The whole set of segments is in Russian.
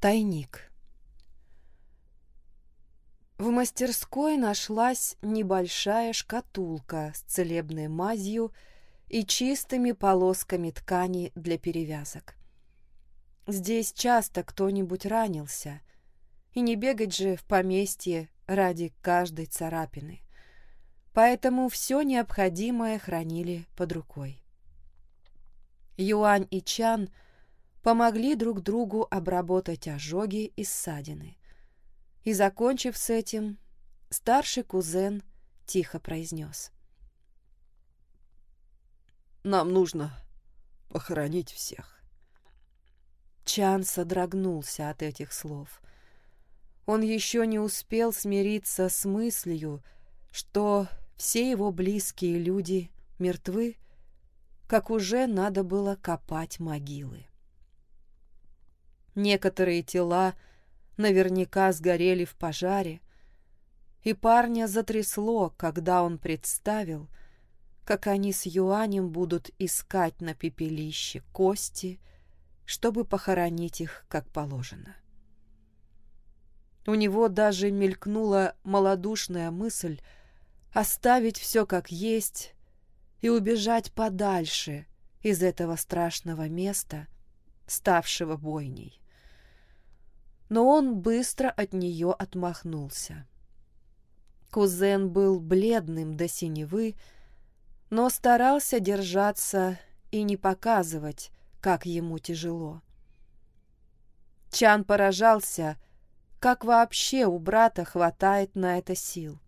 Тайник. В мастерской нашлась небольшая шкатулка с целебной мазью и чистыми полосками ткани для перевязок. Здесь часто кто-нибудь ранился, и не бегать же в поместье ради каждой царапины. Поэтому все необходимое хранили под рукой. Юань и Чан – помогли друг другу обработать ожоги и ссадины. И, закончив с этим, старший кузен тихо произнес. «Нам нужно похоронить всех». Чан содрогнулся от этих слов. Он еще не успел смириться с мыслью, что все его близкие люди мертвы, как уже надо было копать могилы. Некоторые тела наверняка сгорели в пожаре, и парня затрясло, когда он представил, как они с Юанем будут искать на пепелище кости, чтобы похоронить их как положено. У него даже мелькнула малодушная мысль оставить все как есть и убежать подальше из этого страшного места, ставшего бойней но он быстро от нее отмахнулся. Кузен был бледным до синевы, но старался держаться и не показывать, как ему тяжело. Чан поражался, как вообще у брата хватает на это сил.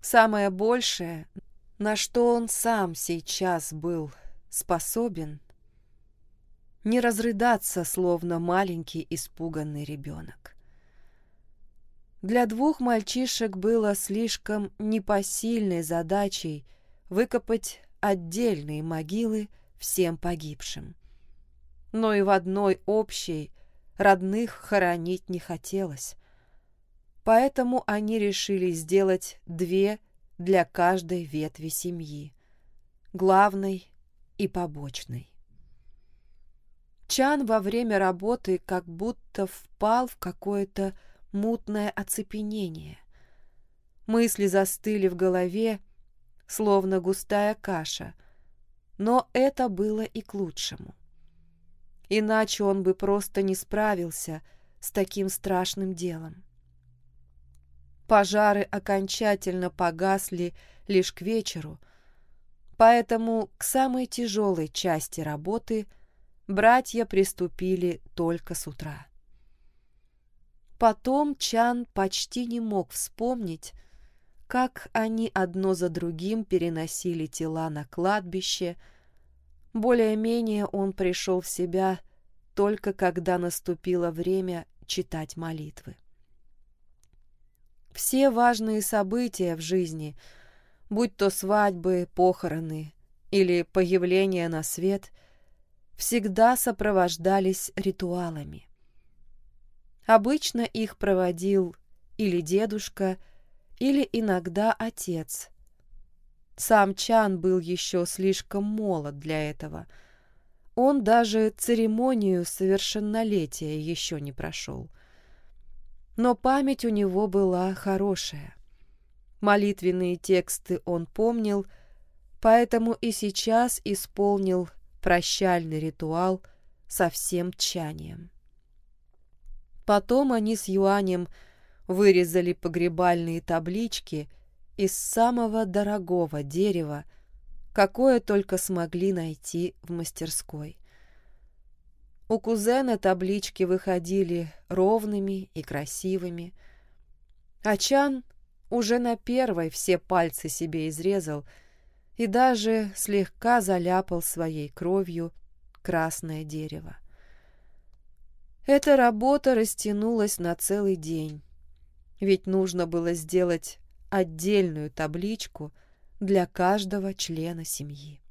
Самое большее, на что он сам сейчас был способен, не разрыдаться, словно маленький испуганный ребенок. Для двух мальчишек было слишком непосильной задачей выкопать отдельные могилы всем погибшим. Но и в одной общей родных хоронить не хотелось. Поэтому они решили сделать две для каждой ветви семьи, главной и побочной. Чан во время работы как будто впал в какое-то мутное оцепенение. Мысли застыли в голове, словно густая каша, но это было и к лучшему. Иначе он бы просто не справился с таким страшным делом. Пожары окончательно погасли лишь к вечеру, поэтому к самой тяжелой части работы – братья приступили только с утра. Потом Чан почти не мог вспомнить, как они одно за другим переносили тела на кладбище. Более-менее он пришел в себя только когда наступило время читать молитвы. Все важные события в жизни, будь то свадьбы, похороны или появление на свет – всегда сопровождались ритуалами. Обычно их проводил или дедушка, или иногда отец. Сам Чан был еще слишком молод для этого. Он даже церемонию совершеннолетия еще не прошел. Но память у него была хорошая. Молитвенные тексты он помнил, поэтому и сейчас исполнил прощальный ритуал со всем тчанием. Потом они с Юанем вырезали погребальные таблички из самого дорогого дерева, какое только смогли найти в мастерской. У кузена таблички выходили ровными и красивыми, а Чан уже на первой все пальцы себе изрезал — и даже слегка заляпал своей кровью красное дерево. Эта работа растянулась на целый день, ведь нужно было сделать отдельную табличку для каждого члена семьи.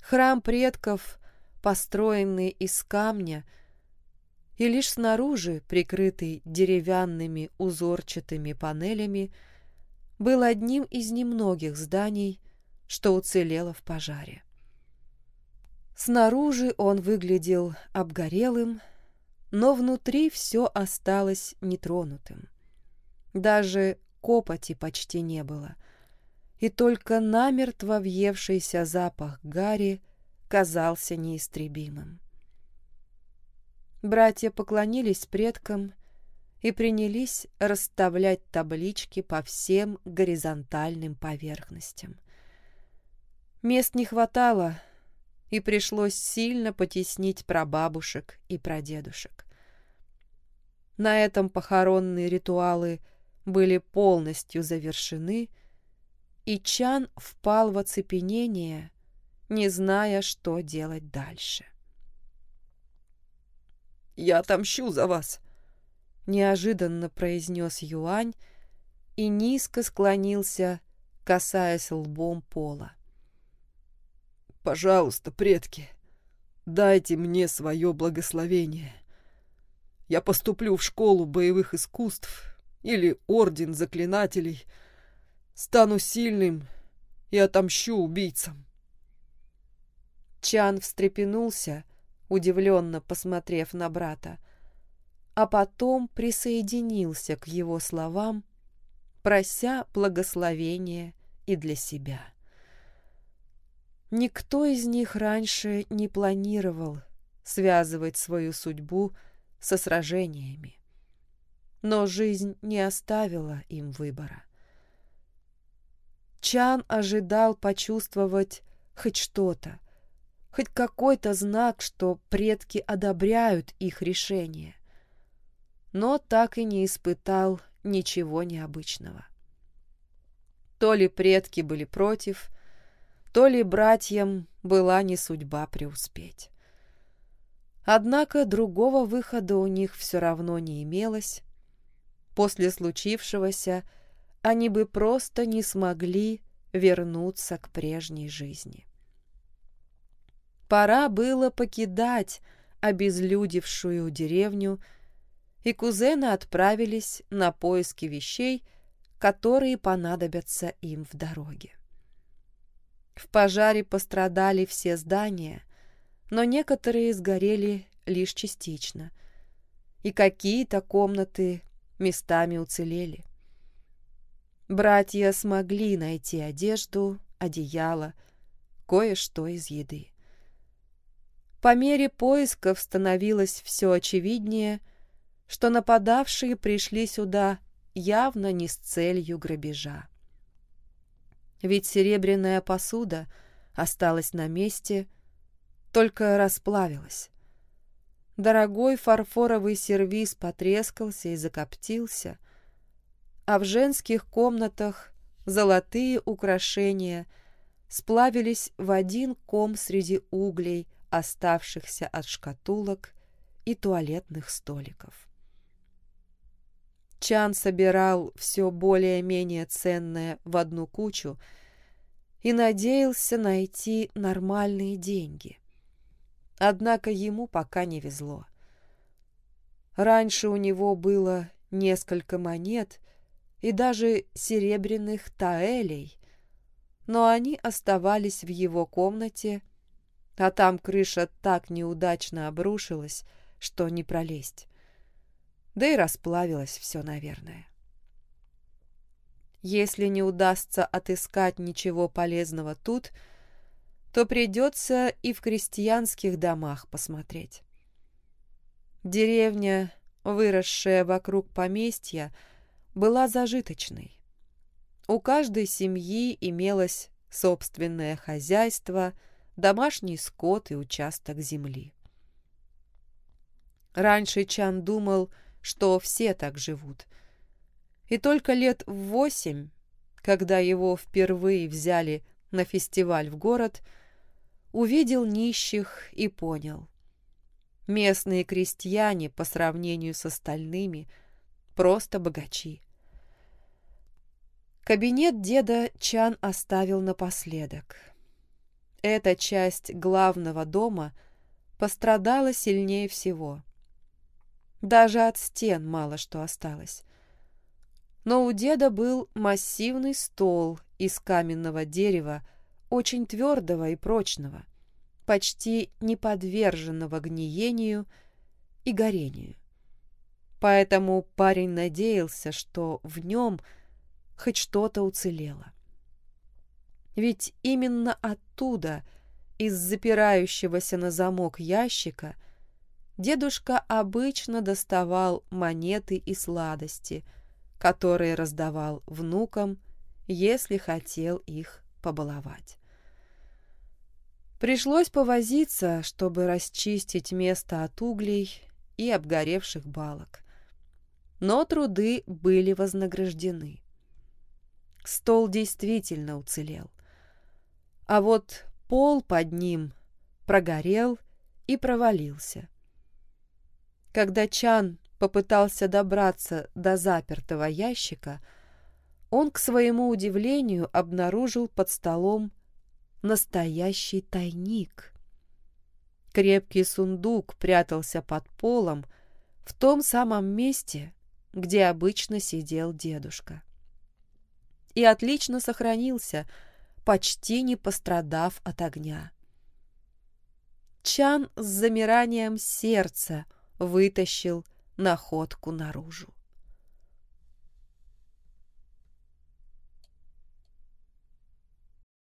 Храм предков, построенный из камня и лишь снаружи прикрытый деревянными узорчатыми панелями, был одним из немногих зданий, что уцелело в пожаре. Снаружи он выглядел обгорелым, но внутри все осталось нетронутым. Даже копоти почти не было, и только намертво въевшийся запах гари казался неистребимым. Братья поклонились предкам и принялись расставлять таблички по всем горизонтальным поверхностям. Мест не хватало, и пришлось сильно потеснить прабабушек и прадедушек. На этом похоронные ритуалы были полностью завершены, и Чан впал в оцепенение, не зная, что делать дальше. «Я отомщу за вас», — неожиданно произнес Юань и низко склонился, касаясь лбом пола. «Пожалуйста, предки, дайте мне свое благословение. Я поступлю в школу боевых искусств или орден заклинателей, стану сильным и отомщу убийцам». Чан встрепенулся, удивленно посмотрев на брата, а потом присоединился к его словам, прося благословения и для себя. Никто из них раньше не планировал связывать свою судьбу со сражениями. Но жизнь не оставила им выбора. Чан ожидал почувствовать хоть что-то, хоть какой-то знак, что предки одобряют их решение. Но так и не испытал ничего необычного. То ли предки были против, то ли братьям была не судьба преуспеть. Однако другого выхода у них все равно не имелось. После случившегося они бы просто не смогли вернуться к прежней жизни. Пора было покидать обезлюдевшую деревню, и кузены отправились на поиски вещей, которые понадобятся им в дороге. В пожаре пострадали все здания, но некоторые сгорели лишь частично, и какие-то комнаты местами уцелели. Братья смогли найти одежду, одеяло, кое-что из еды. По мере поисков становилось все очевиднее, что нападавшие пришли сюда явно не с целью грабежа ведь серебряная посуда осталась на месте, только расплавилась. Дорогой фарфоровый сервиз потрескался и закоптился, а в женских комнатах золотые украшения сплавились в один ком среди углей, оставшихся от шкатулок и туалетных столиков. Чан собирал все более-менее ценное в одну кучу и надеялся найти нормальные деньги. Однако ему пока не везло. Раньше у него было несколько монет и даже серебряных таэлей, но они оставались в его комнате, а там крыша так неудачно обрушилась, что не пролезть да и расплавилось все, наверное. Если не удастся отыскать ничего полезного тут, то придется и в крестьянских домах посмотреть. Деревня, выросшая вокруг поместья, была зажиточной. У каждой семьи имелось собственное хозяйство, домашний скот и участок земли. Раньше Чан думал, что все так живут. И только лет в восемь, когда его впервые взяли на фестиваль в город, увидел нищих и понял. Местные крестьяне по сравнению с остальными просто богачи. Кабинет деда Чан оставил напоследок. Эта часть главного дома пострадала сильнее всего. Даже от стен мало что осталось. Но у деда был массивный стол из каменного дерева, очень твердого и прочного, почти не подверженного гниению и горению. Поэтому парень надеялся, что в нем хоть что-то уцелело. Ведь именно оттуда, из запирающегося на замок ящика, дедушка обычно доставал монеты и сладости, которые раздавал внукам, если хотел их побаловать. Пришлось повозиться, чтобы расчистить место от углей и обгоревших балок. Но труды были вознаграждены. Стол действительно уцелел. А вот пол под ним прогорел и провалился. Когда Чан попытался добраться до запертого ящика, он, к своему удивлению, обнаружил под столом настоящий тайник. Крепкий сундук прятался под полом в том самом месте, где обычно сидел дедушка. И отлично сохранился, почти не пострадав от огня. Чан с замиранием сердца вытащил находку наружу.